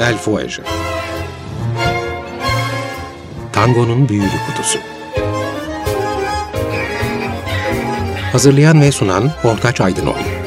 El Fuege Tango'nun Büyülü Kutusu. Hazırlayan ve sunan Ortaç Aydınoğlu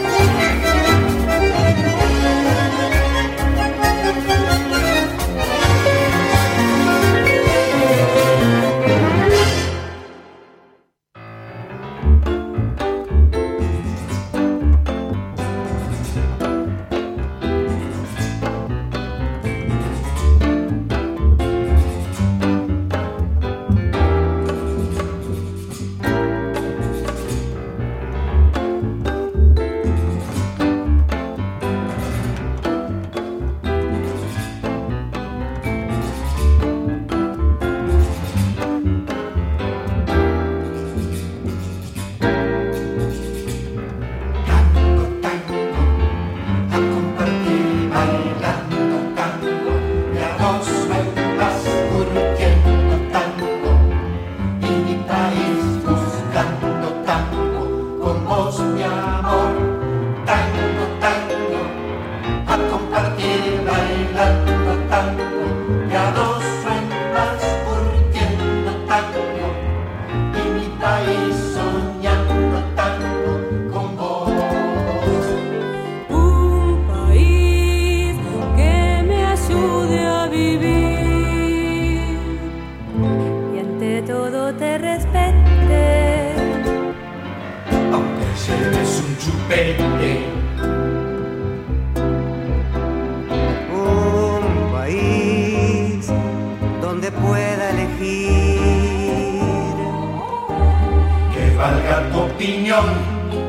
piñón.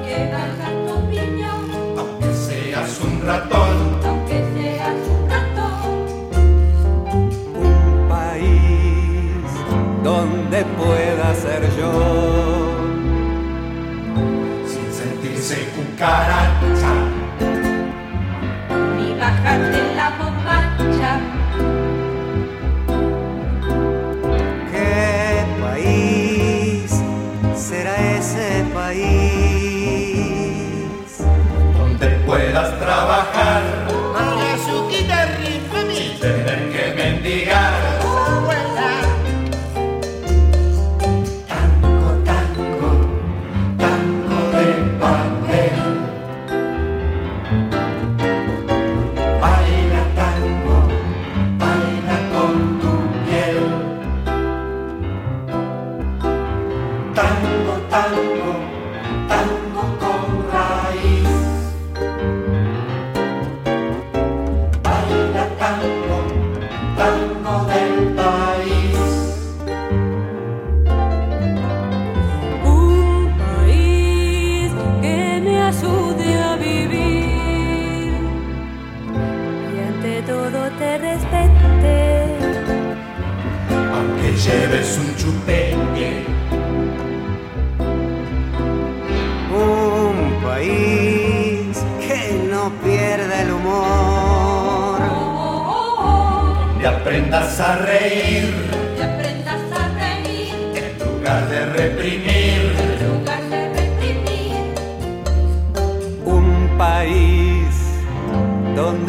Que bajas tu piñón. Aunque seas un ratón. Aunque seas un ratón. Un país donde pueda ser yo. Sin sentirse cucaracha. Ni bajarse la voz. puedas trabajar.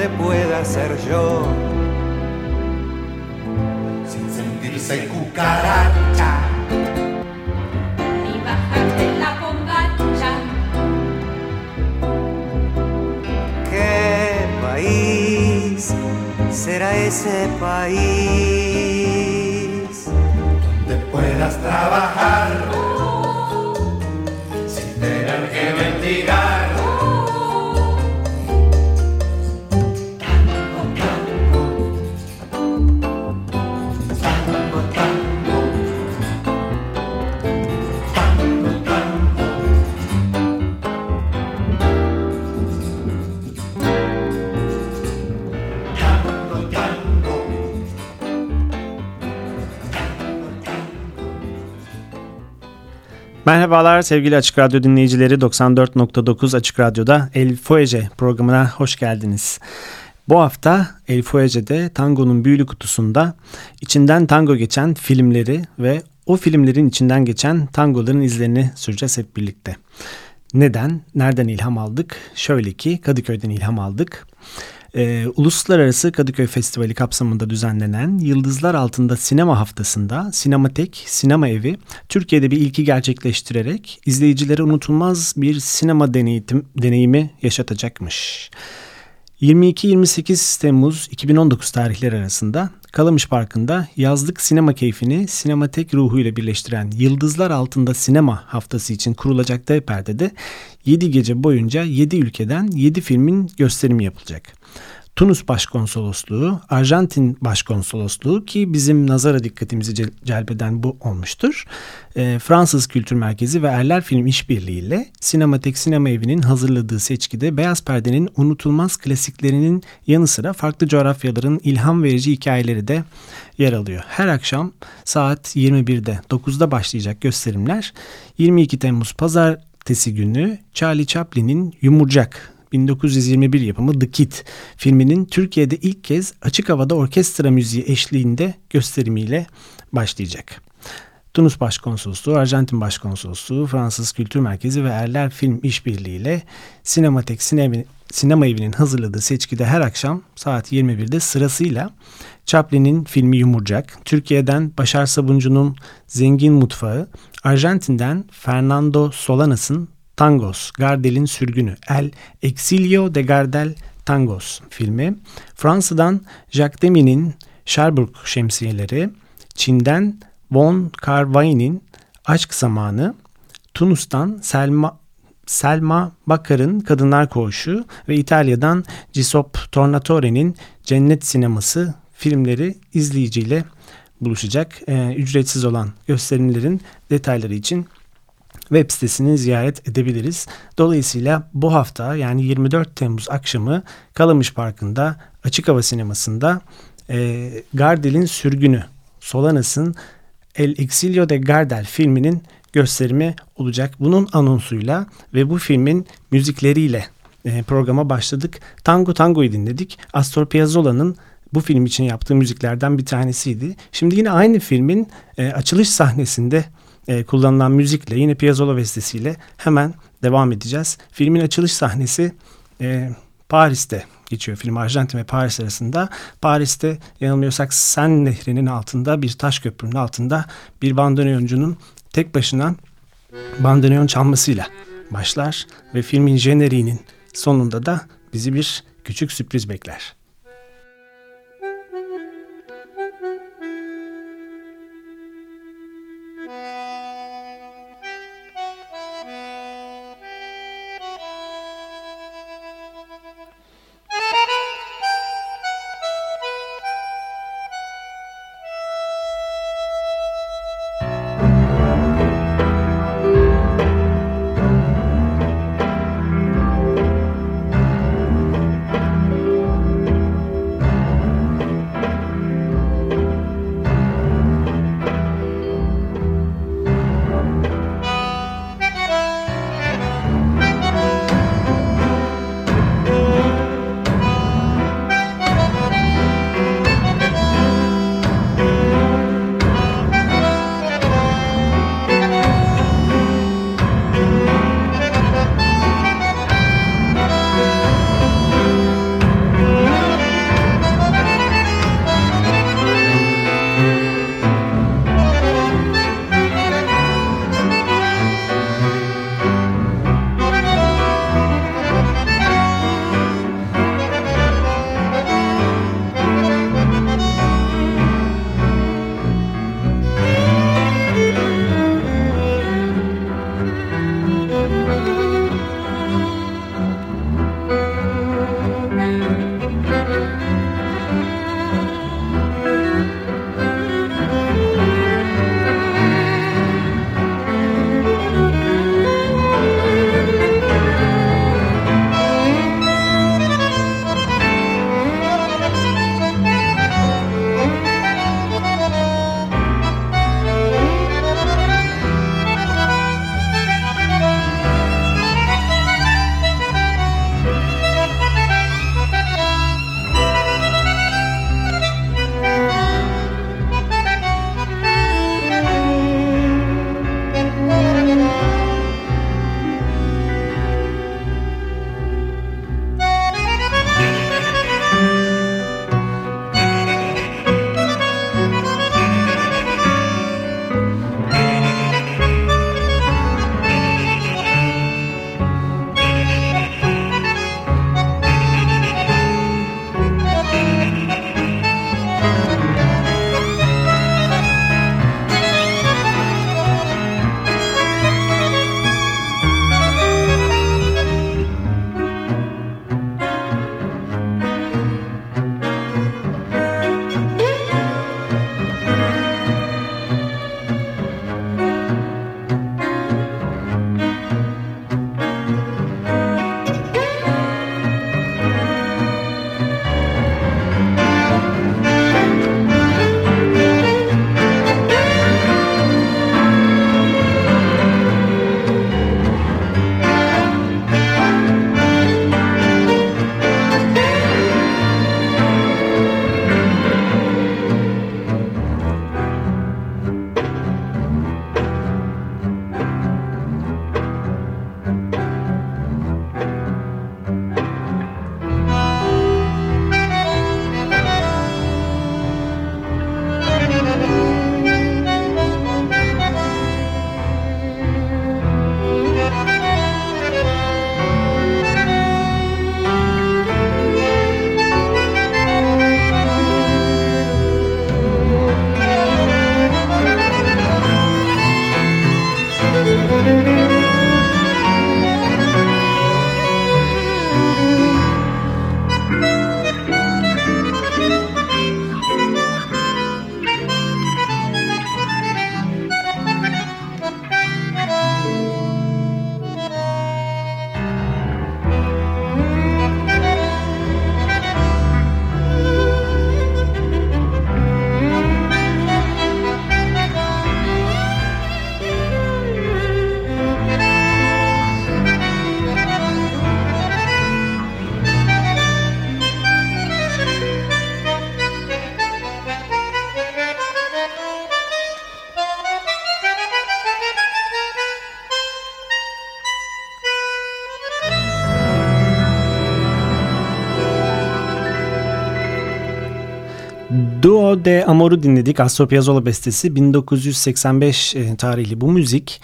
donde pueda ser yo. Sin sentirse cucaracha. Ni bajarte la bombacha. ¿Qué país será ese país? Donde puedas trabajar. Merhabalar sevgili Açık Radyo dinleyicileri 94.9 Açık Radyo'da El Fuege programına hoş geldiniz. Bu hafta El Fuege'de Tango'nun büyülü kutusunda içinden tango geçen filmleri ve o filmlerin içinden geçen tangoların izlerini süreceğiz hep birlikte. Neden? Nereden ilham aldık? Şöyle ki Kadıköy'den ilham aldık. E, Uluslararası Kadıköy Festivali kapsamında düzenlenen Yıldızlar Altında Sinema Haftası'nda Sinematek Sinema Evi Türkiye'de bir ilki gerçekleştirerek izleyicilere unutulmaz bir sinema deneyim, deneyimi yaşatacakmış. 22-28 Temmuz 2019 tarihleri arasında Kalamış Parkı'nda yazlık sinema keyfini sinematek ruhuyla birleştiren Yıldızlar Altında Sinema Haftası için kurulacak dev perdede 7 gece boyunca 7 ülkeden 7 filmin gösterimi yapılacak. Tunus Başkonsolosluğu, Arjantin Başkonsolosluğu ki bizim nazara dikkatimizi celbeden bu olmuştur. E, Fransız Kültür Merkezi ve Erler Film İşbirliği ile Sinematek Sinema Evi'nin hazırladığı seçkide Beyaz Perde'nin unutulmaz klasiklerinin yanı sıra farklı coğrafyaların ilham verici hikayeleri de yer alıyor. Her akşam saat 21'de 9'da başlayacak gösterimler 22 Temmuz Pazartesi günü Charlie Chaplin'in Yumurcak 1921 yapımı The Kid filminin Türkiye'de ilk kez açık havada orkestra müziği eşliğinde gösterimiyle başlayacak. Tunus Başkonsolosluğu, Arjantin Başkonsolosluğu, Fransız Kültür Merkezi ve Erler Film İşbirliği ile Sinematek Sinema, Evi'nin hazırladığı seçkide her akşam saat 21'de sırasıyla Chaplin'in filmi Yumurcak, Türkiye'den Başar Sabuncu'nun Zengin Mutfağı, Arjantin'den Fernando Solanas'ın Tangos, Gardel'in sürgünü, El Exilio de Gardel Tangos filmi, Fransa'dan Jacques Demy'nin Sherbrooke şemsiyeleri, Çin'den Von Carvai'nin Aşk Zamanı, Tunus'tan Selma Selma Bakar'ın Kadınlar Koğuşu ve İtalya'dan Giuseppe Tornatore'nin Cennet Sineması filmleri izleyiciyle buluşacak. Ee, ücretsiz olan gösterimlerin detayları için web sitesini ziyaret edebiliriz. Dolayısıyla bu hafta yani 24 Temmuz akşamı Kalamış Parkı'nda açık hava sinemasında e, Gardel'in Sürgünü, Solanas'ın El Exilio de Gardel filminin gösterimi olacak. Bunun anonsuyla ve bu filmin müzikleriyle e, programa başladık. Tango Tango'yu dinledik. Astor Piazzolla'nın bu film için yaptığı müziklerden bir tanesiydi. Şimdi yine aynı filmin e, açılış sahnesinde e, kullanılan müzikle yine Piazzolla bestesiyle hemen devam edeceğiz. Filmin açılış sahnesi e, Paris'te geçiyor. Film Arjantin ve Paris arasında. Paris'te yanılmıyorsak Sen Nehri'nin altında bir taş köprünün altında bir bandoneoncunun tek başına bandoneon çalmasıyla başlar ve filmin jeneriğinin sonunda da bizi bir küçük sürpriz bekler. Duo de Amor'u dinledik. Astor Piazzolla bestesi 1985 e, tarihli bu müzik.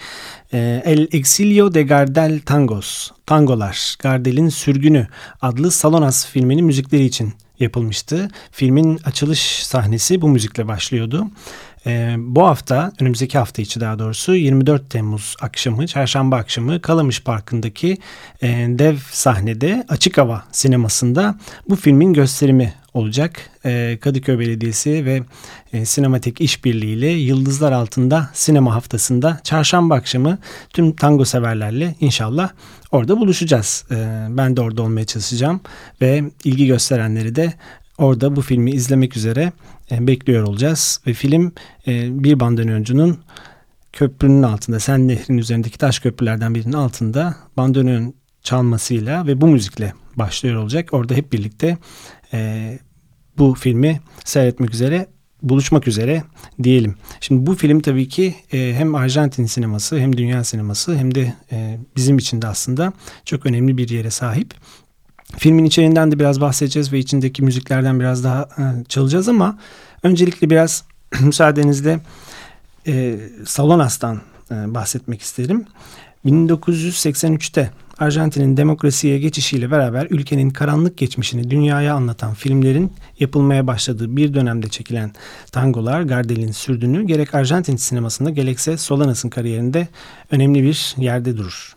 E, El Exilio de Gardel Tangos, Tangolar, Gardel'in Sürgünü adlı Salonas filminin müzikleri için yapılmıştı. Filmin açılış sahnesi bu müzikle başlıyordu. E, bu hafta, önümüzdeki hafta içi daha doğrusu 24 Temmuz akşamı, çarşamba akşamı Kalamış Parkı'ndaki e, dev sahnede açık hava sinemasında bu filmin gösterimi olacak. E, Kadıköy Belediyesi ve e, İşbirliği ile Yıldızlar Altında Sinema Haftası'nda çarşamba akşamı tüm tango severlerle inşallah orada buluşacağız. E, ben de orada olmaya çalışacağım ve ilgi gösterenleri de orada bu filmi izlemek üzere e, bekliyor olacağız. Ve film e, bir bandoneoncunun köprünün altında, Sen Nehrin üzerindeki taş köprülerden birinin altında bandoneon çalmasıyla ve bu müzikle başlıyor olacak. Orada hep birlikte e, bu filmi seyretmek üzere buluşmak üzere diyelim. Şimdi bu film tabii ki e, hem Arjantin sineması hem dünya sineması hem de e, bizim için de aslında çok önemli bir yere sahip. Filmin içeriğinden de biraz bahsedeceğiz ve içindeki müziklerden biraz daha e, çalacağız ama öncelikle biraz müsaadenizle e, Salonas'tan e, bahsetmek isterim. 1983'te Arjantin'in demokrasiye geçişiyle beraber ülkenin karanlık geçmişini dünyaya anlatan filmlerin yapılmaya başladığı bir dönemde çekilen tangolar Gardel'in sürdüğünü gerek Arjantin sinemasında gerekse Solanas'ın kariyerinde önemli bir yerde durur.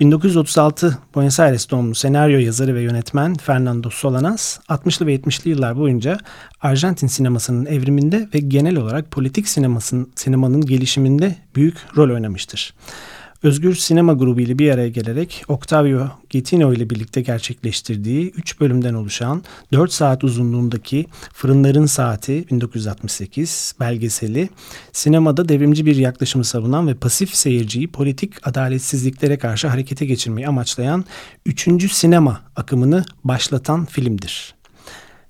1936 Buenos Aires doğumlu senaryo yazarı ve yönetmen Fernando Solanas, 60'lı ve 70'li yıllar boyunca Arjantin sinemasının evriminde ve genel olarak politik sinemasının, sinemanın gelişiminde büyük rol oynamıştır. Özgür Sinema Grubu ile bir araya gelerek Octavio Getino ile birlikte gerçekleştirdiği 3 bölümden oluşan 4 saat uzunluğundaki Fırınların Saati 1968 belgeseli sinemada devrimci bir yaklaşımı savunan ve pasif seyirciyi politik adaletsizliklere karşı harekete geçirmeyi amaçlayan 3. sinema akımını başlatan filmdir.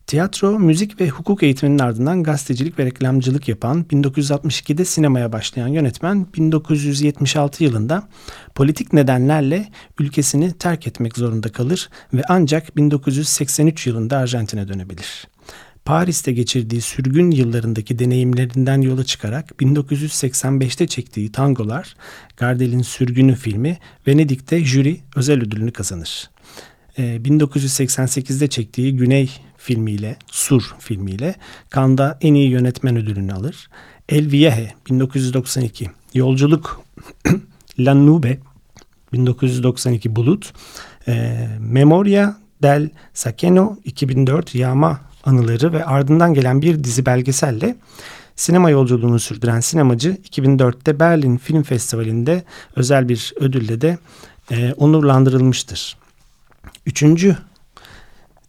Tiyatro, müzik ve hukuk eğitiminin ardından gazetecilik ve reklamcılık yapan 1962'de sinemaya başlayan yönetmen 1976 yılında politik nedenlerle ülkesini terk etmek zorunda kalır ve ancak 1983 yılında Arjantin'e dönebilir. Paris'te geçirdiği sürgün yıllarındaki deneyimlerinden yola çıkarak 1985'te çektiği tangolar, Gardel'in Sürgünü filmi Venedik'te jüri özel ödülünü kazanır. 1988'de ee, çektiği Güney filmiyle, Sur filmiyle Kanda en iyi yönetmen ödülünü alır. El Viaje 1992, Yolculuk La Nube 1992 Bulut, e, Memoria del Sakeno 2004 Yağma Anıları ve ardından gelen bir dizi belgeselle sinema yolculuğunu sürdüren sinemacı 2004'te Berlin Film Festivali'nde özel bir ödülle de e, onurlandırılmıştır. Üçüncü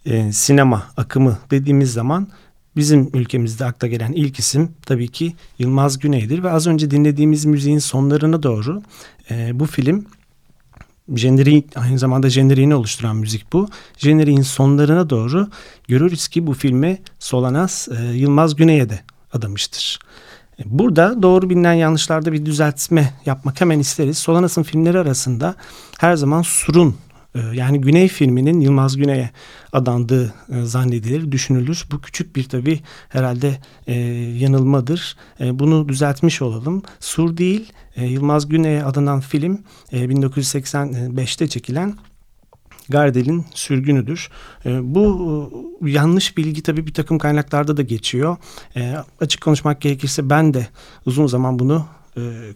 e, sinema akımı dediğimiz zaman bizim ülkemizde akla gelen ilk isim tabii ki Yılmaz Güney'dir ve az önce dinlediğimiz müziğin sonlarına doğru e, bu film jeneriği aynı zamanda jeneriğini oluşturan müzik bu. Jeneriğin sonlarına doğru görürüz ki bu filmi Solanas e, Yılmaz Güney'e de adamıştır. E, burada doğru bilinen yanlışlarda bir düzeltme yapmak hemen isteriz. Solanas'ın filmleri arasında her zaman Sur'un yani Güney filminin Yılmaz Güney'e adandığı e, zannedilir, düşünülür. Bu küçük bir tabi herhalde e, yanılmadır. E, bunu düzeltmiş olalım. Sur değil, Yılmaz Güney'e adanan film e, 1985'te çekilen Gardel'in sürgünüdür. Bu yanlış bilgi tabii bir takım kaynaklarda da geçiyor. Açık konuşmak gerekirse ben de uzun zaman bunu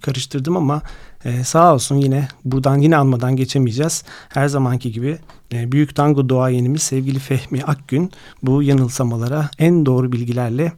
karıştırdım ama e, sağ olsun yine buradan yine almadan geçemeyeceğiz. Her zamanki gibi e, büyük tango doğayenimiz sevgili Fehmi Akgün bu yanılsamalara en doğru bilgilerle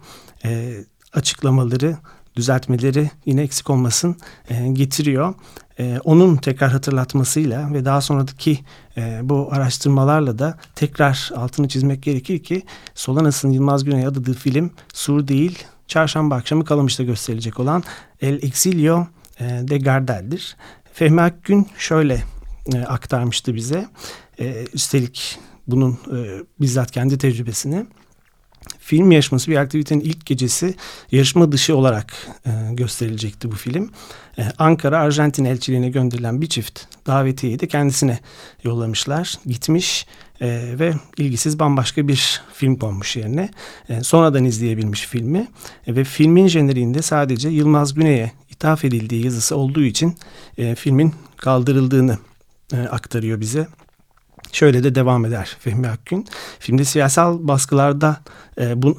e, açıklamaları düzeltmeleri yine eksik olmasın e, getiriyor. E, onun tekrar hatırlatmasıyla ve daha sonraki e, bu araştırmalarla da tekrar altını çizmek gerekir ki Solanas'ın Yılmaz Güney adadığı film Sur değil çarşamba akşamı Kalamış'ta gösterilecek olan El Exilio e, de Gardel'dir. Fehmi Akgün şöyle e, aktarmıştı bize. E, üstelik bunun bizzat kendi tecrübesini. film yarışması bir aktivitenin ilk gecesi yarışma dışı olarak e, gösterilecekti bu film. E, Ankara Arjantin elçiliğine gönderilen bir çift davetiyeyi de kendisine yollamışlar. Gitmiş e, ve ilgisiz bambaşka bir film konmuş yerine. E, sonradan izleyebilmiş filmi e, ve filmin jeneriğinde sadece Yılmaz Güney'e ithaf edildiği yazısı olduğu için e, filmin kaldırıldığını e, aktarıyor bize. Şöyle de devam eder Fehmi Akgün. Filmde siyasal baskılarda e, bu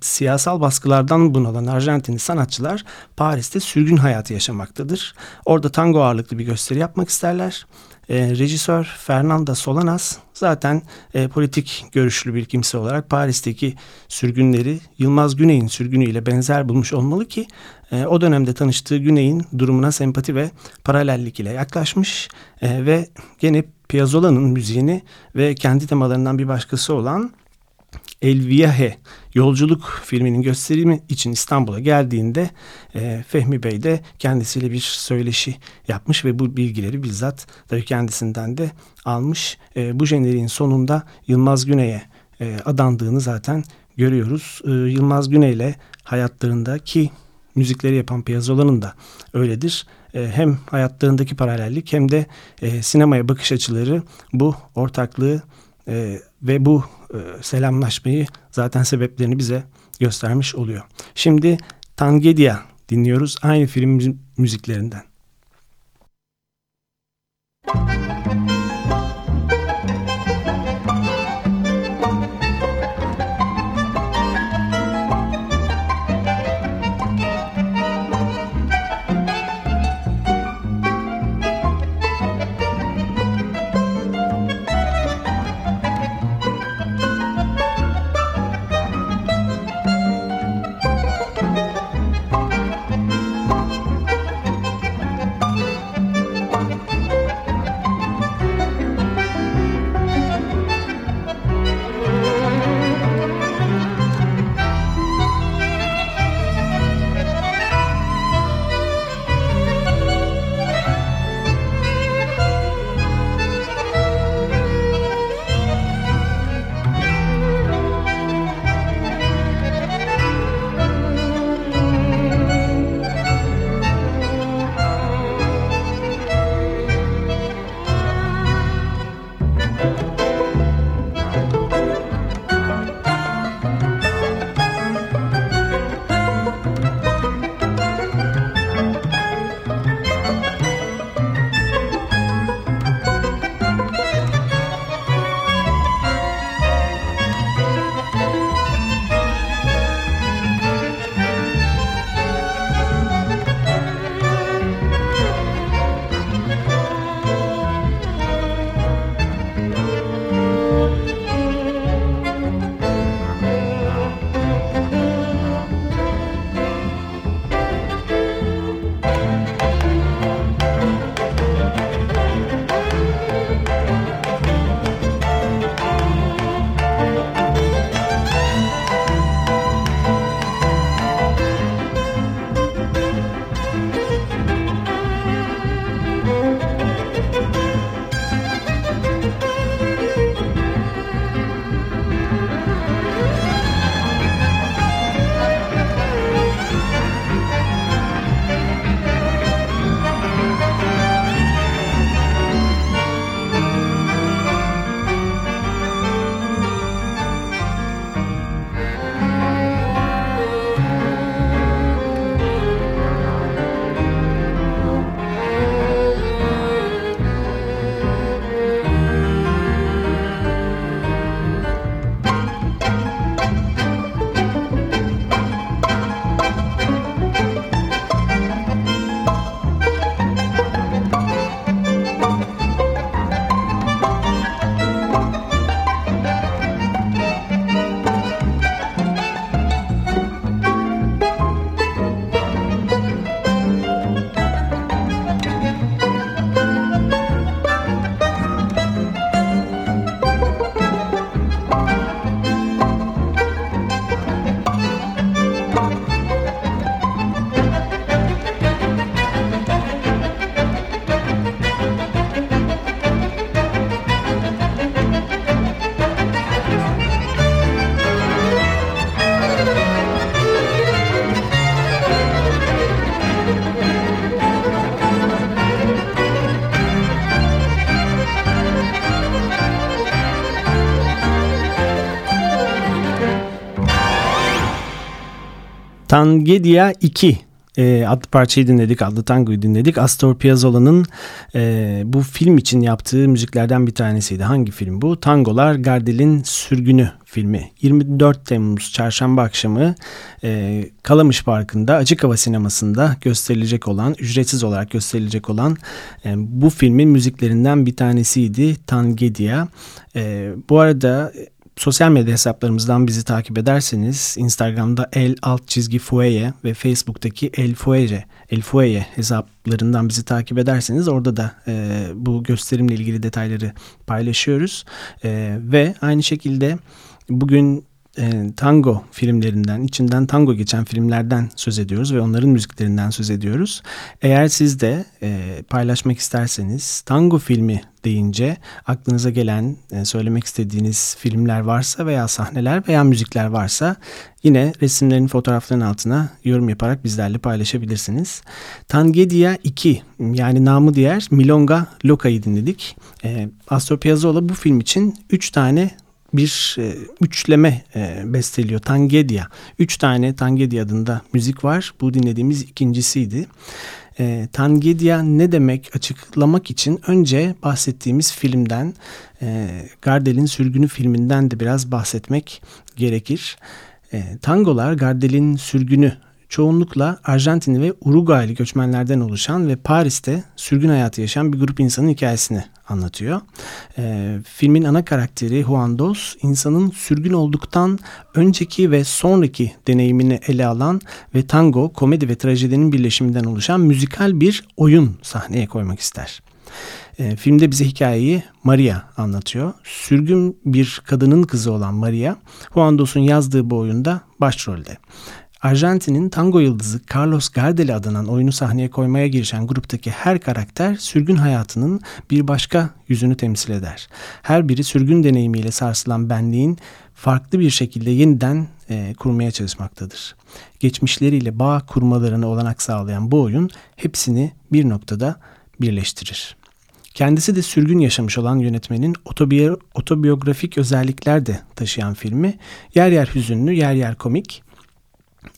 siyasal baskılardan bunalan Arjantinli sanatçılar Paris'te sürgün hayatı yaşamaktadır. Orada tango ağırlıklı bir gösteri yapmak isterler. E, rejisör Fernanda Solanas zaten e, politik görüşlü bir kimse olarak Paris'teki sürgünleri Yılmaz Güney'in sürgünüyle benzer bulmuş olmalı ki e, o dönemde tanıştığı Güney'in durumuna sempati ve paralellik ile yaklaşmış e, ve gene Piazzolla'nın müziğini ve kendi temalarından bir başkası olan El Viaje yolculuk filminin gösterimi için İstanbul'a geldiğinde e, Fehmi Bey de kendisiyle bir söyleşi yapmış ve bu bilgileri bizzat tabii kendisinden de almış. E, bu jeneriğin sonunda Yılmaz Güney'e e, adandığını zaten görüyoruz. E, Yılmaz Güney ile hayatlarındaki müzikleri yapan Piazzolla'nın da öyledir. E, hem hayatlarındaki paralellik hem de e, sinemaya bakış açıları bu ortaklığı e, ve bu selamlaşmayı zaten sebeplerini bize göstermiş oluyor. Şimdi Tangedia dinliyoruz aynı film müziklerinden. Tangedia 2 e, adlı parçayı dinledik, adlı tangoyu dinledik. Astor Piazzolla'nın e, bu film için yaptığı müziklerden bir tanesiydi. Hangi film bu? Tangolar Gardel'in Sürgünü filmi. 24 Temmuz çarşamba akşamı e, Kalamış Parkı'nda açık hava sinemasında gösterilecek olan, ücretsiz olarak gösterilecek olan e, bu filmin müziklerinden bir tanesiydi. Tangedia. E, bu arada Sosyal medya hesaplarımızdan bizi takip ederseniz Instagram'da el alt çizgi fueye ve Facebook'taki el fueye, el fueye hesaplarından bizi takip ederseniz orada da e, bu gösterimle ilgili detayları paylaşıyoruz. E, ve aynı şekilde bugün e, tango filmlerinden, içinden tango geçen filmlerden söz ediyoruz ve onların müziklerinden söz ediyoruz. Eğer siz de e, paylaşmak isterseniz tango filmi deyince aklınıza gelen, e, söylemek istediğiniz filmler varsa veya sahneler veya müzikler varsa yine resimlerin fotoğrafların altına yorum yaparak bizlerle paylaşabilirsiniz. Tangedia 2 yani namı diğer Milonga Loca'yı dinledik. E, Astor Piazzolla bu film için 3 tane bir e, üçleme e, besteliyor. Tangedia. Üç tane Tangedia adında müzik var. Bu dinlediğimiz ikincisiydi. E, Tangedia ne demek açıklamak için önce bahsettiğimiz filmden e, Gardel'in Sürgünü filminden de biraz bahsetmek gerekir. E, tangolar Gardel'in Sürgünü çoğunlukla Arjantinli ve Uruguaylı göçmenlerden oluşan ve Paris'te sürgün hayatı yaşayan bir grup insanın hikayesini anlatıyor. E, filmin ana karakteri Juan Dos, insanın sürgün olduktan önceki ve sonraki deneyimini ele alan ve tango, komedi ve trajedinin birleşiminden oluşan müzikal bir oyun sahneye koymak ister. E, filmde bize hikayeyi Maria anlatıyor. Sürgün bir kadının kızı olan Maria, Juan Dos'un yazdığı bu oyunda başrolde. Arjantin'in tango yıldızı Carlos Gardel adının oyunu sahneye koymaya girişen gruptaki her karakter sürgün hayatının bir başka yüzünü temsil eder. Her biri sürgün deneyimiyle sarsılan benliğin farklı bir şekilde yeniden e, kurmaya çalışmaktadır. Geçmişleriyle bağ kurmalarını olanak sağlayan bu oyun hepsini bir noktada birleştirir. Kendisi de sürgün yaşamış olan yönetmenin otobiyo otobiyografik özellikler de taşıyan filmi yer yer hüzünlü, yer yer komik,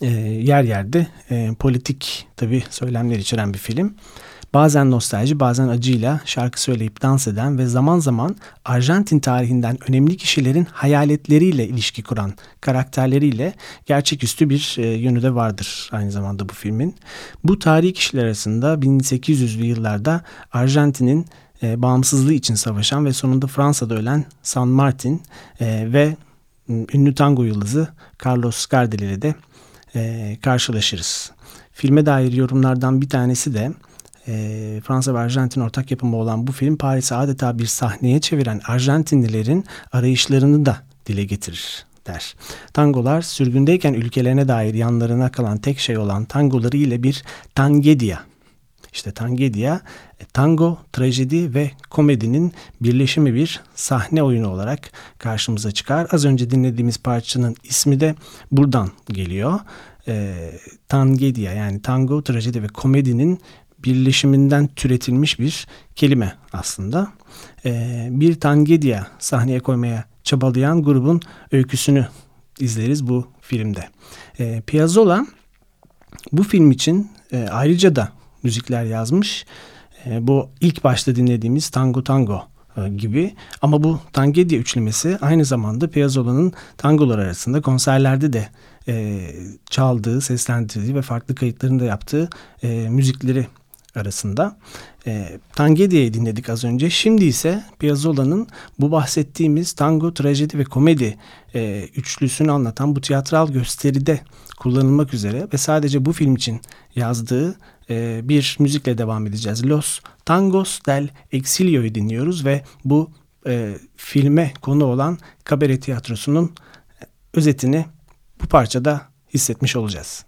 e, yer yerde e, politik tabi söylemler içeren bir film. Bazen nostalji bazen acıyla şarkı söyleyip dans eden ve zaman zaman Arjantin tarihinden önemli kişilerin hayaletleriyle ilişki kuran karakterleriyle gerçeküstü bir e, yönü de vardır aynı zamanda bu filmin. Bu tarihi kişiler arasında 1800'lü yıllarda Arjantin'in e, bağımsızlığı için savaşan ve sonunda Fransa'da ölen San Martin e, ve ünlü tango yıldızı Carlos Gardel ile de e, karşılaşırız. Filme dair yorumlardan bir tanesi de e, Fransa ve Arjantin ortak yapımı olan bu film Paris'i adeta bir sahneye çeviren Arjantinlilerin arayışlarını da dile getirir der. Tangolar sürgündeyken ülkelerine dair yanlarına kalan tek şey olan tangoları ile bir tangedia. İşte tangedia tango, trajedi ve komedinin birleşimi bir sahne oyunu olarak karşımıza çıkar. Az önce dinlediğimiz parçanın ismi de buradan geliyor. E, tangedia yani tango, trajedi ve komedinin birleşiminden türetilmiş bir kelime aslında. E, bir tangedia sahneye koymaya çabalayan grubun öyküsünü izleriz bu filmde. E, Piazzolla bu film için e, ayrıca da müzikler yazmış. E, bu ilk başta dinlediğimiz Tango Tango e, gibi ama bu Tangedia üçlemesi aynı zamanda Piazzolla'nın tangolar arasında konserlerde de e, çaldığı, seslendirdiği ve farklı kayıtlarını da yaptığı müzikleri arasında. E, Tangedia'yı dinledik az önce. Şimdi ise Piazzolla'nın bu bahsettiğimiz tango, trajedi ve komedi üçlüsünü anlatan bu tiyatral gösteride kullanılmak üzere ve sadece bu film için yazdığı e, bir müzikle devam edeceğiz. Los Tangos del Exilio'yu dinliyoruz ve bu e, filme konu olan kabare tiyatrosunun özetini bu parçada hissetmiş olacağız.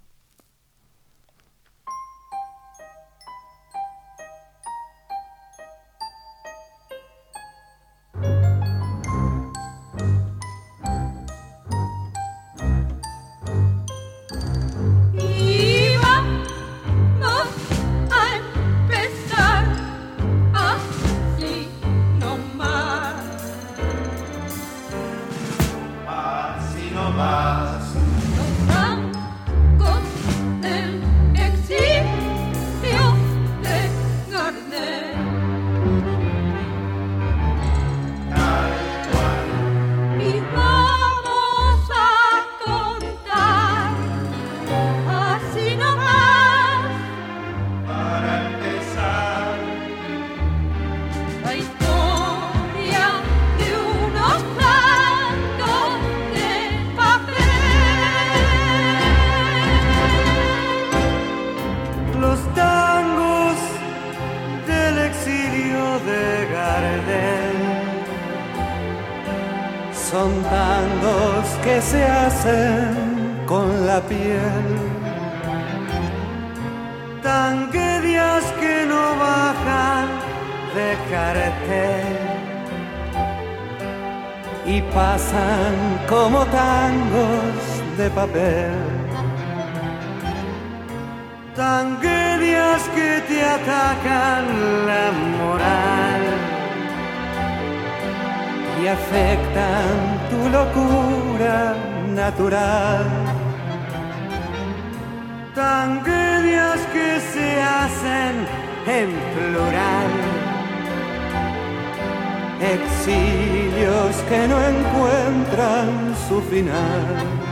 Afectan tu locura natural. Tanguerias que se hacen en plural. Exilios que no encuentran su final.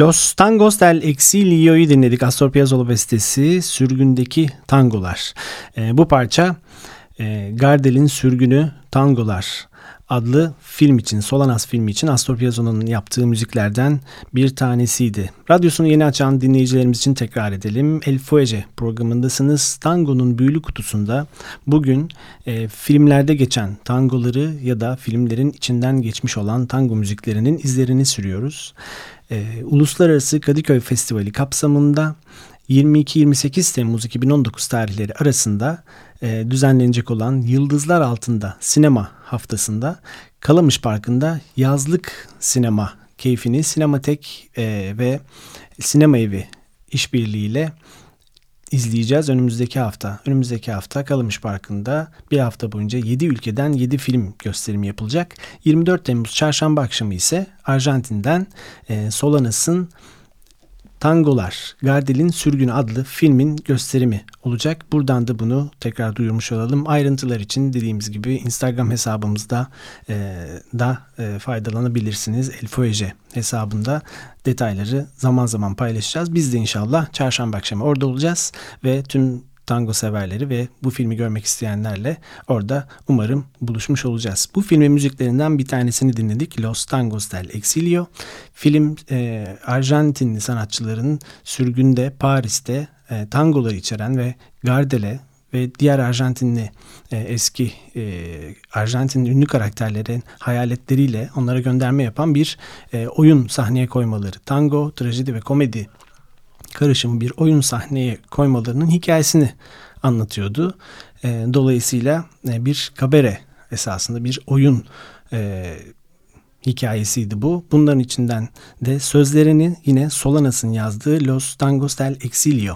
Los Tangos del Exilio'yu dinledik. Astor Piazzolla bestesi Sürgündeki Tangolar. E, bu parça e, Gardel'in Sürgünü Tangolar adlı film için, Solanas filmi için Astor Piazzolla'nın yaptığı müziklerden bir tanesiydi. Radyosunu yeni açan dinleyicilerimiz için tekrar edelim. El Fuege programındasınız. Tango'nun büyülü kutusunda bugün e, filmlerde geçen tangoları ya da filmlerin içinden geçmiş olan tango müziklerinin izlerini sürüyoruz e, Uluslararası Kadıköy Festivali kapsamında 22-28 Temmuz 2019 tarihleri arasında e, düzenlenecek olan Yıldızlar Altında Sinema Haftası'nda Kalamış Parkı'nda yazlık sinema keyfini Sinematek e, ve Sinema Evi işbirliğiyle izleyeceğiz önümüzdeki hafta. Önümüzdeki hafta Kalamış Parkı'nda bir hafta boyunca 7 ülkeden 7 film gösterimi yapılacak. 24 Temmuz çarşamba akşamı ise Arjantin'den e, Solanas'ın Tangolar, Gardel'in Sürgünü adlı filmin gösterimi olacak. Buradan da bunu tekrar duyurmuş olalım. Ayrıntılar için dediğimiz gibi Instagram hesabımızda e, da e, faydalanabilirsiniz. Elfoeje hesabında detayları zaman zaman paylaşacağız. Biz de inşallah çarşamba akşamı orada olacağız ve tüm tango severleri ve bu filmi görmek isteyenlerle orada umarım buluşmuş olacağız. Bu filmin müziklerinden bir tanesini dinledik. Los Tangos del Exilio. Film e, Arjantinli sanatçıların sürgünde Paris'te e, tangoları içeren ve Gardele ve diğer Arjantinli e, eski e, Arjantin ünlü karakterlerin hayaletleriyle onlara gönderme yapan bir e, oyun sahneye koymaları. Tango, trajedi ve komedi karışımı bir oyun sahneye koymalarının hikayesini anlatıyordu. E, dolayısıyla e, bir kabere esasında bir oyun e, hikayesiydi bu. Bunların içinden de sözlerini yine Solanas'ın yazdığı Los Tangos del Exilio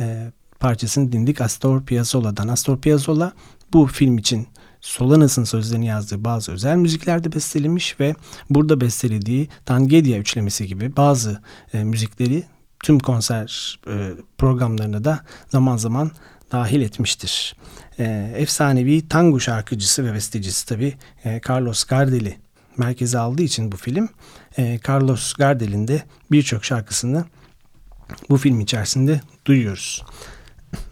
e, parçasını dindik Astor Piazzolla'dan. Astor Piazzolla bu film için Solanas'ın sözlerini yazdığı bazı özel müziklerde bestelemiş ve burada bestelediği Tangedia üçlemesi gibi bazı e, müzikleri tüm konser e, programlarına da zaman zaman dahil etmiştir. E, efsanevi tango şarkıcısı ve bestecisi tabi e, Carlos Gardel'i merkeze aldığı için bu film e, Carlos Gardel'in de birçok şarkısını bu film içerisinde duyuyoruz.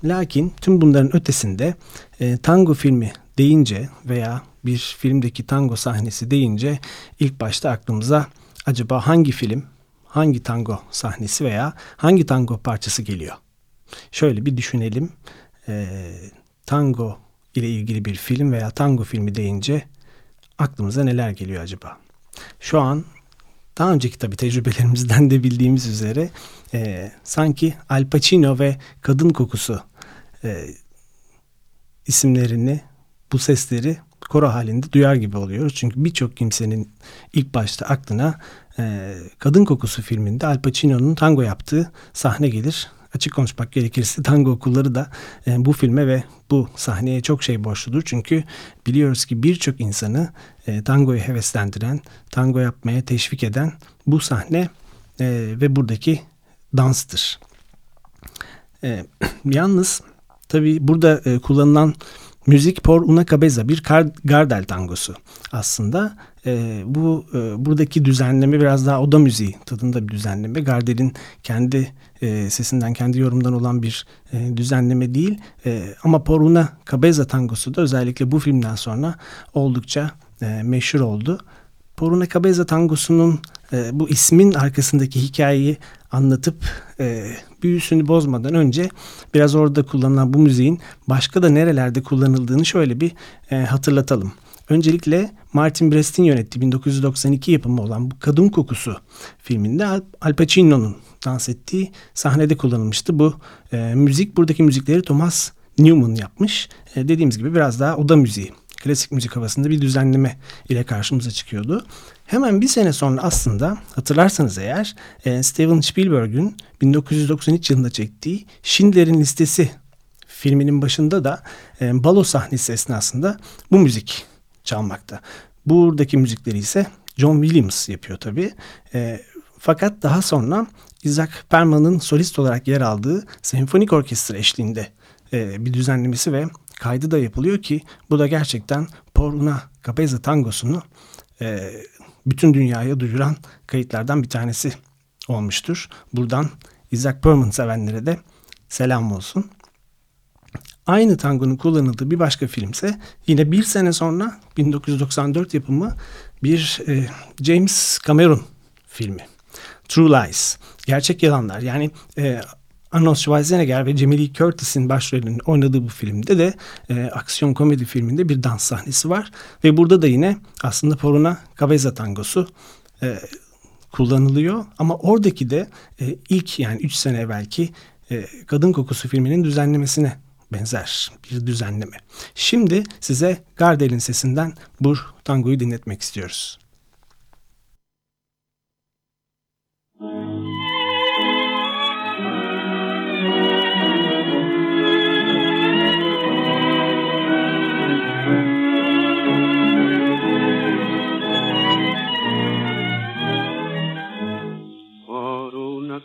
Lakin tüm bunların ötesinde e, tango filmi deyince veya bir filmdeki tango sahnesi deyince ilk başta aklımıza acaba hangi film hangi tango sahnesi veya hangi tango parçası geliyor? Şöyle bir düşünelim. E, tango ile ilgili bir film veya tango filmi deyince aklımıza neler geliyor acaba? Şu an daha önceki tabii tecrübelerimizden de bildiğimiz üzere e, sanki Al Pacino ve Kadın Kokusu e, isimlerini, bu sesleri koro halinde duyar gibi oluyoruz. Çünkü birçok kimsenin ilk başta aklına e, Kadın Kokusu filminde Al Pacino'nun tango yaptığı sahne gelir. Açık konuşmak gerekirse tango okulları da e, bu filme ve bu sahneye çok şey borçludur. Çünkü biliyoruz ki birçok insanı e, tangoyu heveslendiren, tango yapmaya teşvik eden bu sahne e, ve buradaki danstır. E, yalnız tabii burada e, kullanılan Müzik por una cabeza bir Gardel tangosu aslında. E, bu e, buradaki düzenleme biraz daha oda müziği tadında bir düzenleme. Gardel'in kendi e, sesinden kendi yorumdan olan bir e, düzenleme değil. E, ama por una cabeza tangosu da özellikle bu filmden sonra oldukça e, meşhur oldu. Por una cabeza tangosunun e, bu ismin arkasındaki hikayeyi anlatıp e, büyüsünü bozmadan önce biraz orada kullanılan bu müziğin başka da nerelerde kullanıldığını şöyle bir e, hatırlatalım. Öncelikle Martin Brest'in yönettiği 1992 yapımı olan bu Kadın Kokusu filminde Al Pacino'nun dans ettiği sahnede kullanılmıştı. Bu e, müzik buradaki müzikleri Thomas Newman yapmış. E, dediğimiz gibi biraz daha oda müziği klasik müzik havasında bir düzenleme ile karşımıza çıkıyordu. Hemen bir sene sonra aslında hatırlarsanız eğer e, Steven Spielberg'ün 1993 yılında çektiği Schindler'in Listesi filminin başında da e, balo sahnesi esnasında bu müzik çalmakta. Buradaki müzikleri ise John Williams yapıyor tabii. E, fakat daha sonra Isaac Perlman'ın solist olarak yer aldığı senfonik orkestra eşliğinde e, bir düzenlemesi ve kaydı da yapılıyor ki bu da gerçekten Por una Cabeza tangosunu e, bütün dünyaya duyuran kayıtlardan bir tanesi olmuştur. Buradan Isaac Perlman sevenlere de selam olsun. Aynı tangonun kullanıldığı bir başka filmse yine bir sene sonra 1994 yapımı bir e, James Cameron filmi. True Lies. Gerçek yalanlar. Yani e, Arnold Schwarzenegger ve Jamie Lee Curtis'in başrolünün oynadığı bu filmde de e, aksiyon komedi filminde bir dans sahnesi var. Ve burada da yine aslında Poruna Cabeza tangosu e, kullanılıyor. Ama oradaki de e, ilk yani 3 sene evvelki e, Kadın Kokusu filminin düzenlemesine benzer bir düzenleme. Şimdi size Gardel'in sesinden bu tangoyu dinletmek istiyoruz.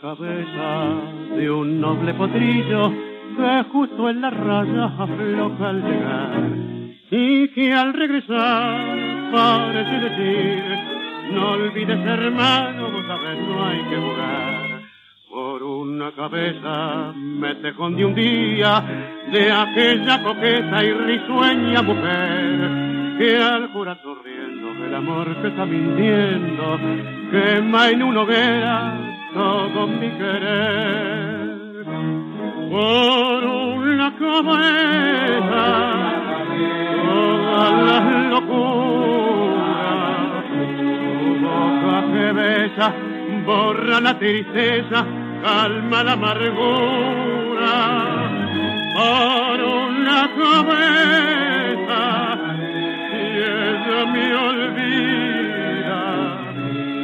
Cabeza de un noble potrillo que justo en la raya afloja al llegar y que al regresar parece decir no olvides hermano, vos sabes no hay que jugar por una cabeza me te de un día de aquella coqueta y risueña mujer que al jurar sonriendo el amor que está mintiendo quema en una hoguera todo mi querer. Por una cabeza toda la locura tu boca que besa borra la tristeza calma la amargura. Por una cabeza y ella me olvida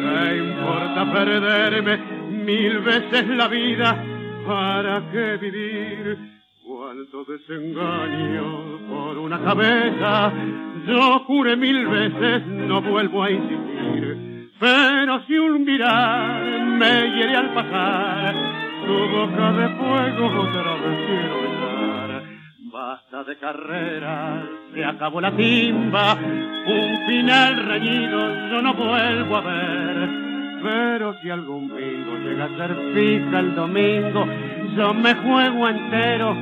¿qué importa perderme mil veces la vida, ¿para qué vivir? Cuánto desengaño por una cabeza, yo juré mil veces, no vuelvo a insistir. Pero si un mirar me hiere al pasar, tu boca de fuego otra vez quiero besar. Basta de carreras, se acabó la timba, un final reñido yo no vuelvo a ver pero si algún bingo llega a ser fija el domingo, yo me juego entero,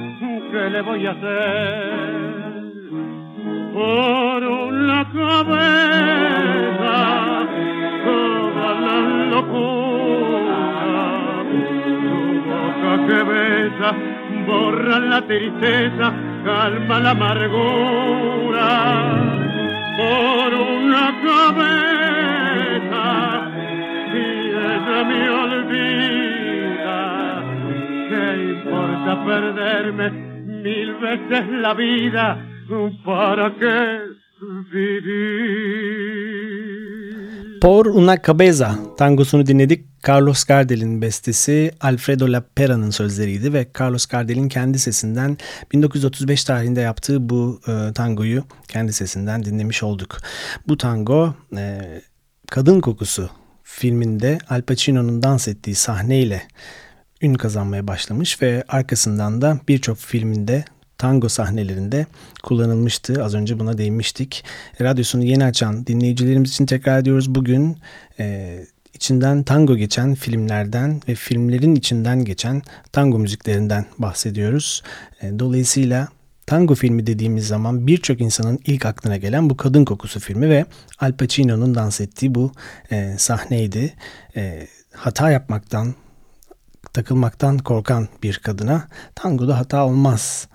¿qué le voy a hacer? Por una cabeza, toda la locura, tu boca que besa, borra la tristeza, calma la amargura. Por una cabeza ella me olvida. ¿Qué importa perderme mil veces la vida? ¿Para qué vivir? Por una cabeza tangosunu dinledik. Carlos Gardel'in bestesi Alfredo La Pera'nın sözleriydi ve Carlos Gardel'in kendi sesinden 1935 tarihinde yaptığı bu e, tangoyu kendi sesinden dinlemiş olduk. Bu tango e, Kadın Kokusu filminde Al Pacino'nun dans ettiği sahneyle ün kazanmaya başlamış ve arkasından da birçok filminde tango sahnelerinde kullanılmıştı. Az önce buna değinmiştik. Radyosunu yeni açan dinleyicilerimiz için tekrar ediyoruz. Bugün e, içinden tango geçen filmlerden ve filmlerin içinden geçen tango müziklerinden bahsediyoruz. E, dolayısıyla tango filmi dediğimiz zaman birçok insanın ilk aklına gelen bu Kadın Kokusu filmi ve Al Pacino'nun dans ettiği bu e, sahneydi. E, hata yapmaktan, takılmaktan korkan bir kadına tangoda hata olmaz.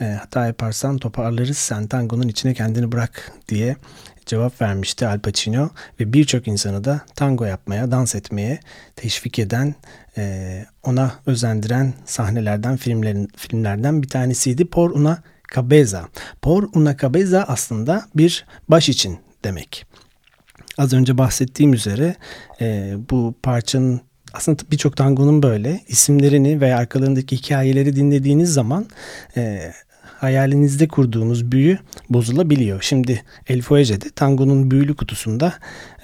E, hata yaparsan toparlarız sen tangonun içine kendini bırak diye cevap vermişti Al Pacino ve birçok insanı da tango yapmaya, dans etmeye teşvik eden, e, ona özendiren sahnelerden, filmlerin filmlerden bir tanesiydi. Por una cabeza. Por una cabeza aslında bir baş için demek. Az önce bahsettiğim üzere e, bu parçanın aslında birçok tangonun böyle isimlerini veya arkalarındaki hikayeleri dinlediğiniz zaman e, hayalinizde kurduğunuz büyü bozulabiliyor. Şimdi El Fuege'de tangonun büyülü kutusunda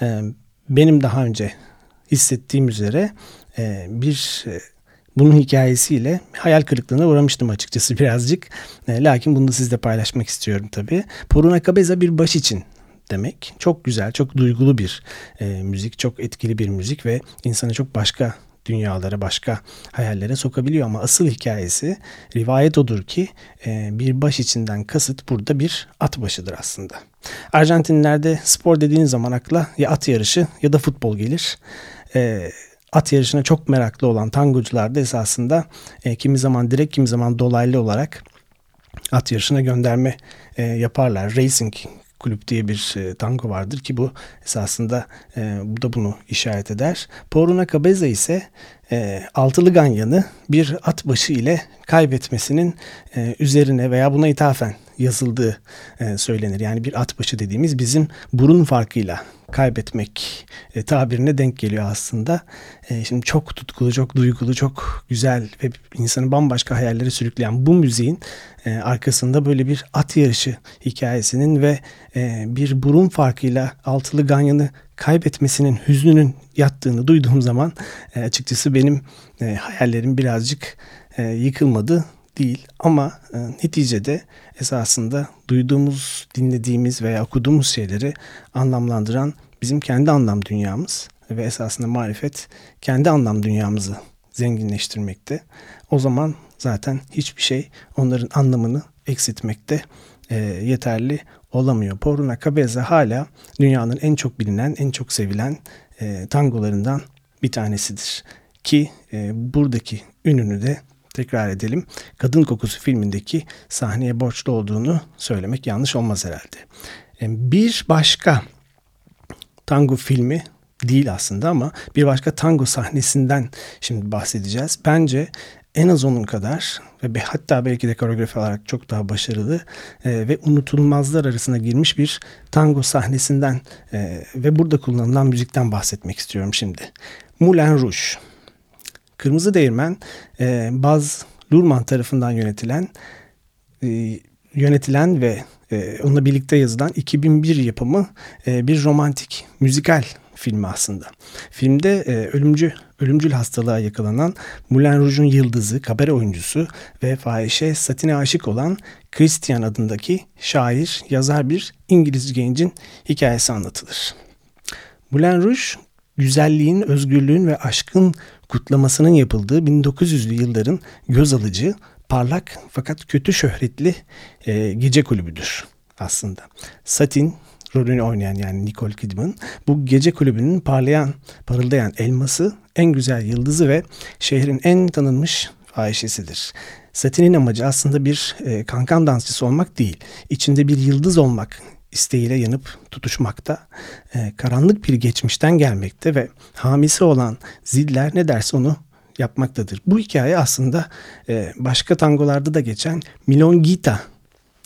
e, benim daha önce hissettiğim üzere e, bir e, bunun hikayesiyle hayal kırıklığına uğramıştım açıkçası birazcık. E, lakin bunu da sizle paylaşmak istiyorum tabii. Poruna Cabeza bir baş için demek. Çok güzel, çok duygulu bir e, müzik, çok etkili bir müzik ve insanı çok başka dünyalara, başka hayallere sokabiliyor ama asıl hikayesi rivayet odur ki e, bir baş içinden kasıt burada bir at başıdır aslında. Arjantinlilerde spor dediğiniz zaman akla ya at yarışı ya da futbol gelir. E, at yarışına çok meraklı olan tangocular da esasında e, kimi zaman direkt kimi zaman dolaylı olarak at yarışına gönderme e, yaparlar. Racing kulüp diye bir e, tango vardır ki bu esasında e, bu da bunu işaret eder. Poruna Cabeza ise e, altılı ganyanı bir at başı ile kaybetmesinin e, üzerine veya buna ithafen yazıldığı e, söylenir. Yani bir at başı dediğimiz bizim burun farkıyla kaybetmek e, tabirine denk geliyor aslında. E, şimdi çok tutkulu, çok duygulu, çok güzel ve insanı bambaşka hayallere sürükleyen bu müziğin e, arkasında böyle bir at yarışı hikayesinin ve e, bir burun farkıyla altılı ganyanı kaybetmesinin hüznünün yattığını duyduğum zaman e, açıkçası benim e, hayallerim birazcık e, yıkılmadı değil ama e, neticede esasında duyduğumuz, dinlediğimiz veya okuduğumuz şeyleri anlamlandıran bizim kendi anlam dünyamız ve esasında marifet kendi anlam dünyamızı zenginleştirmekte. O zaman zaten hiçbir şey onların anlamını eksiltmekte e, yeterli olamıyor. Poruna Cabeza hala dünyanın en çok bilinen, en çok sevilen e, tangolarından bir tanesidir. Ki e, buradaki ününü de tekrar edelim. Kadın Kokusu filmindeki sahneye borçlu olduğunu söylemek yanlış olmaz herhalde. E, bir başka tango filmi değil aslında ama bir başka tango sahnesinden şimdi bahsedeceğiz. Bence en az onun kadar ve hatta belki de koreografi olarak çok daha başarılı e, ve unutulmazlar arasına girmiş bir tango sahnesinden e, ve burada kullanılan müzikten bahsetmek istiyorum şimdi. Moulin Rouge. Kırmızı Değirmen e, Baz Luhrmann tarafından yönetilen e, yönetilen ve e, onunla birlikte yazılan 2001 yapımı e, bir romantik müzikal filmi aslında. Filmde e, ölümcü ölümcül hastalığa yakalanan Moulin Rouge'un yıldızı, kabare oyuncusu ve fahişe Satine aşık olan Christian adındaki şair, yazar bir İngiliz gencin hikayesi anlatılır. Moulin Rouge, güzelliğin, özgürlüğün ve aşkın kutlamasının yapıldığı 1900'lü yılların göz alıcı, parlak fakat kötü şöhretli e, gece kulübüdür aslında. Satin rolünü oynayan yani Nicole Kidman bu gece kulübünün parlayan, parıldayan elması, en güzel yıldızı ve şehrin en tanınmış fahişesidir. Satin'in amacı aslında bir e, kankan dansçısı olmak değil. İçinde bir yıldız olmak isteğiyle yanıp tutuşmakta. E, karanlık bir geçmişten gelmekte ve hamisi olan ziller ne derse onu yapmaktadır. Bu hikaye aslında e, başka tangolarda da geçen Milongita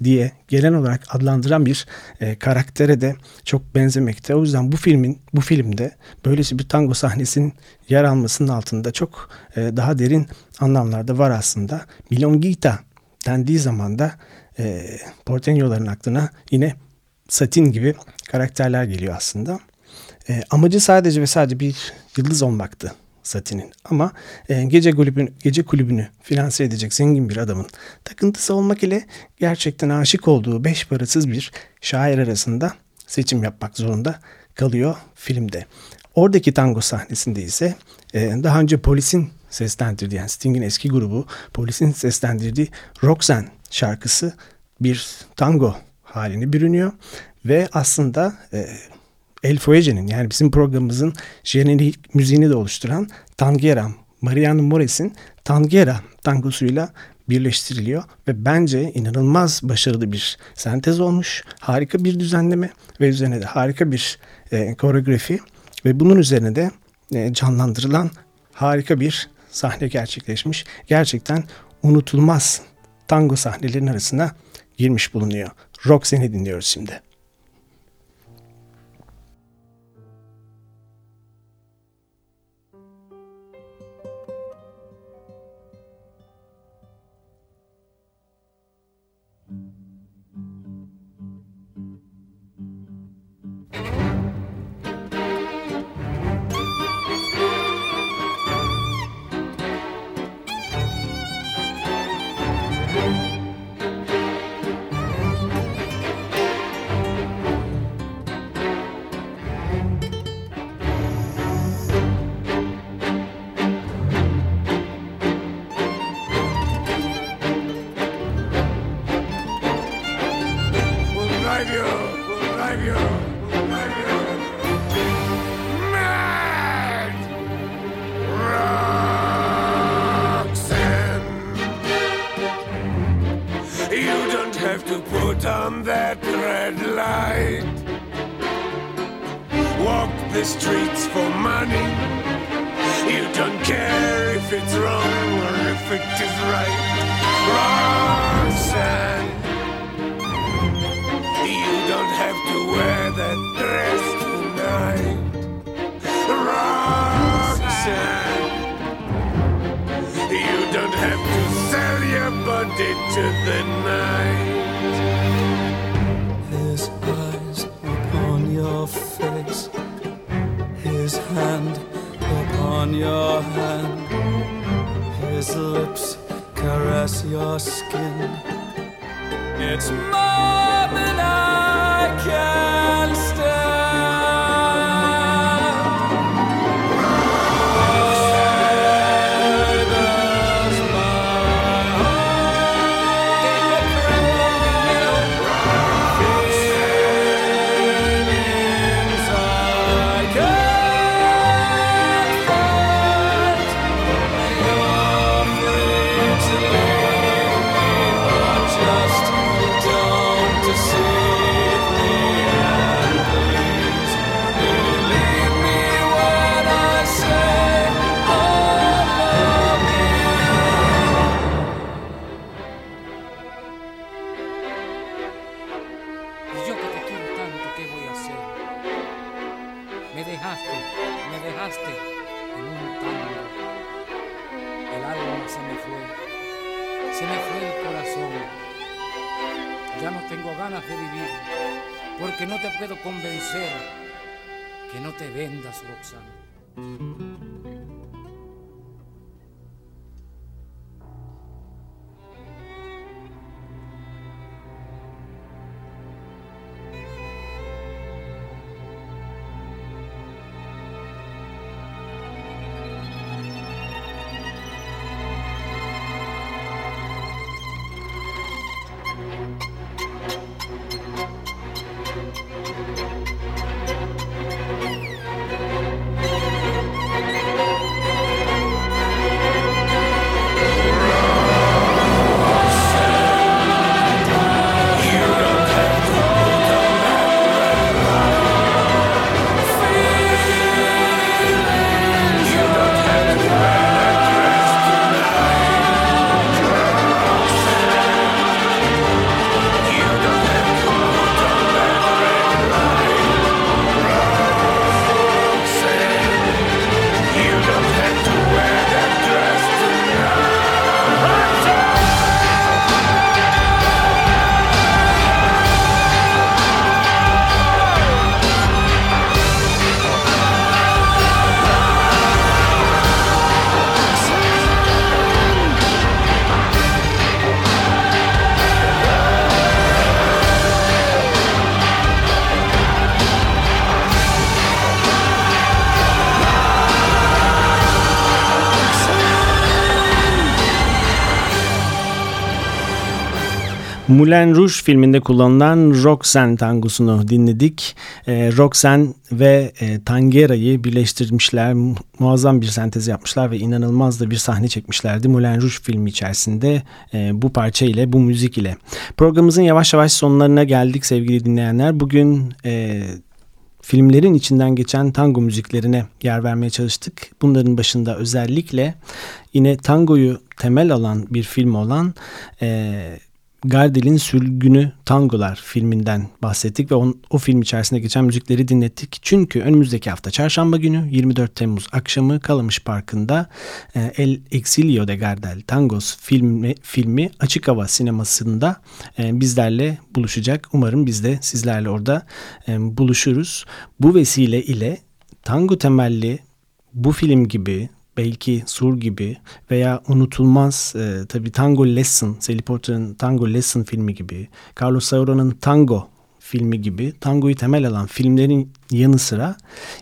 diye gelen olarak adlandıran bir e, karaktere de çok benzemekte. O yüzden bu filmin bu filmde böylesi bir tango sahnesinin yer almasının altında çok e, daha derin anlamlar da var aslında. Milongita dendiği zaman da e, Porteño'ların aklına yine Satin gibi karakterler geliyor aslında. E, amacı sadece ve sadece bir yıldız olmaktı Satin'in. Ama e, gece kulübünü, gece kulübünü finanse edecek zengin bir adamın takıntısı olmak ile gerçekten aşık olduğu beş parasız bir şair arasında seçim yapmak zorunda kalıyor filmde. Oradaki tango sahnesinde ise e, daha önce polisin seslendirdiği yani Sting'in eski grubu polisin seslendirdiği Roxanne şarkısı bir tango halini bürünüyor ve aslında e, El Fuege'nin yani bizim programımızın jenerik müziğini de oluşturan Tangiera, Mariano Mores'in Tangiera tangosuyla birleştiriliyor ve bence inanılmaz başarılı bir sentez olmuş. Harika bir düzenleme ve üzerine de harika bir e, koreografi ve bunun üzerine de e, canlandırılan harika bir sahne gerçekleşmiş. Gerçekten unutulmaz tango sahnelerinin arasına girmiş bulunuyor. Roxanne'i dinliyoruz şimdi. Moulin Rouge filminde kullanılan Roxanne tangosunu dinledik. E, Roxanne ve e, Tangera'yı birleştirmişler. Muazzam bir sentez yapmışlar ve inanılmaz da bir sahne çekmişlerdi. Moulin Rouge filmi içerisinde e, bu parça ile, bu müzik ile. Programımızın yavaş yavaş sonlarına geldik sevgili dinleyenler. Bugün... E, filmlerin içinden geçen tango müziklerine yer vermeye çalıştık. Bunların başında özellikle yine tangoyu temel alan bir film olan e, Gardel'in Sülgünü Tangolar filminden bahsettik ve on, o film içerisinde geçen müzikleri dinlettik. Çünkü önümüzdeki hafta çarşamba günü 24 Temmuz akşamı Kalamış Parkı'nda e, El Exilio de Gardel Tangos filmi, filmi açık hava sinemasında e, bizlerle buluşacak. Umarım biz de sizlerle orada e, buluşuruz. Bu vesile ile tango temelli bu film gibi belki Sur gibi veya unutulmaz e, tabi Tango Lesson, Sally Porter'ın Tango Lesson filmi gibi, Carlos Saura'nın Tango filmi gibi tangoyu temel alan filmlerin yanı sıra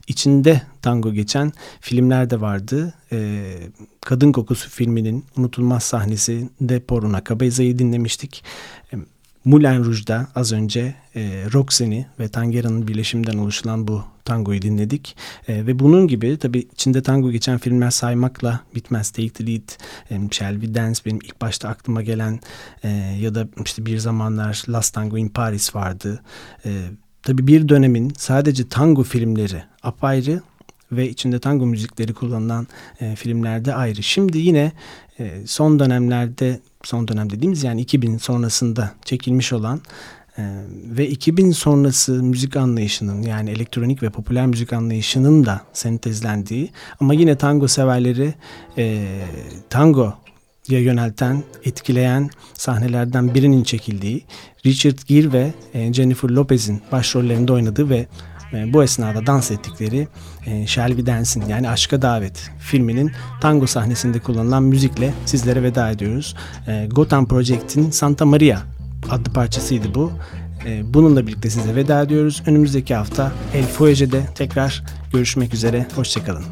içinde tango geçen filmler de vardı. Ee, Kadın Kokusu filminin unutulmaz sahnesi de Poruna Cabeza'yı dinlemiştik. Moulin Rouge'da az önce e, Roxanne'i ve Tangera'nın birleşiminden oluşulan bu tangoyu dinledik. E, ve bunun gibi tabii içinde tango geçen filmler saymakla bitmez. Take the Lead, We Dance benim ilk başta aklıma gelen e, ya da işte bir zamanlar Last Tango in Paris vardı. E, tabii bir dönemin sadece tango filmleri apayrı ve içinde tango müzikleri kullanılan e, filmlerde ayrı. Şimdi yine e, son dönemlerde son dönem dediğimiz yani 2000 sonrasında çekilmiş olan ve 2000 sonrası müzik anlayışının yani elektronik ve popüler müzik anlayışının da sentezlendiği ama yine tango severleri e, tango ya yönelten, etkileyen sahnelerden birinin çekildiği Richard Gere ve Jennifer Lopez'in başrollerinde oynadığı ve bu esnada dans ettikleri Shall We Dance'in yani Aşka Davet filminin tango sahnesinde kullanılan müzikle sizlere veda ediyoruz. Gotham Project'in Santa Maria adlı parçasıydı bu. E, bununla birlikte size veda ediyoruz. Önümüzdeki hafta El Foyege'de tekrar görüşmek üzere. Hoşçakalın.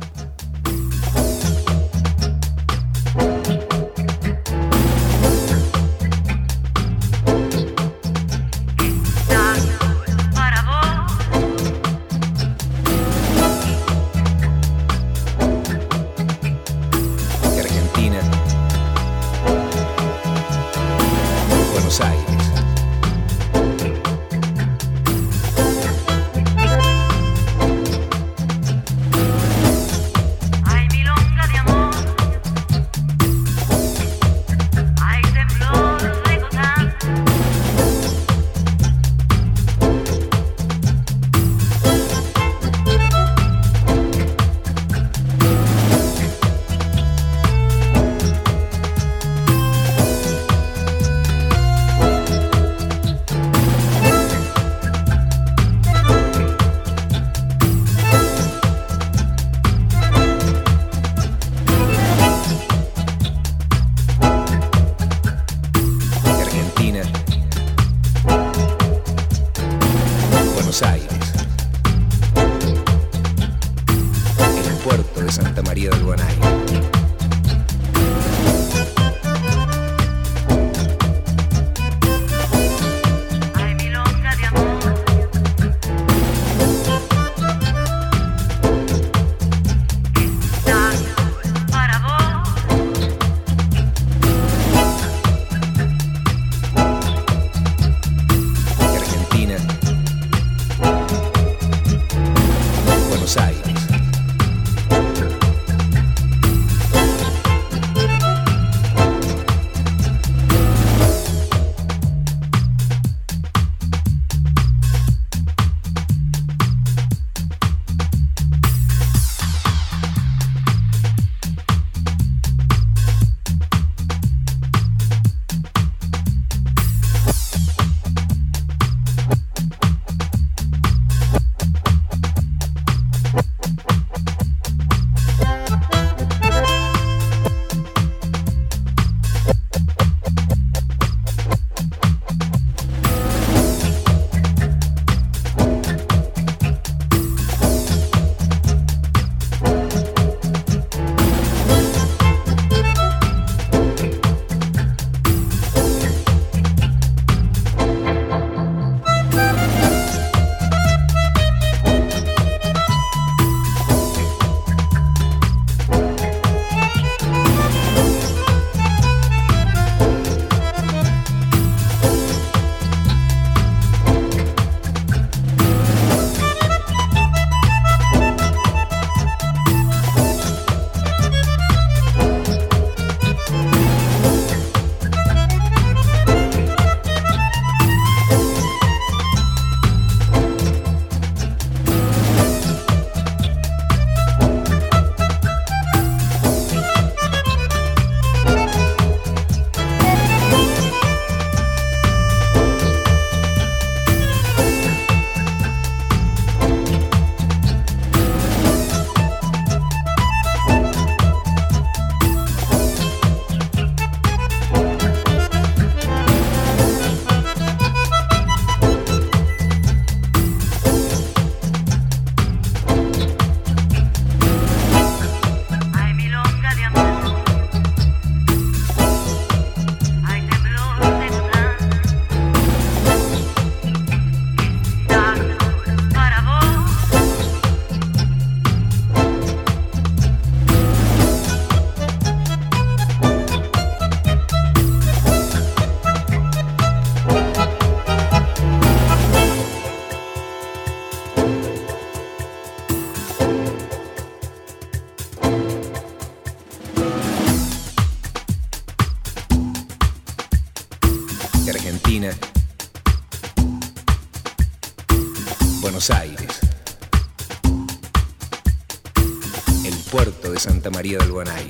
Santa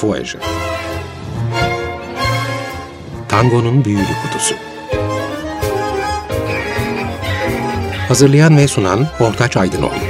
Fuege Tango'nun Büyülü Kutusu. Hazırlayan ve sunan Ortaç Aydınoğlu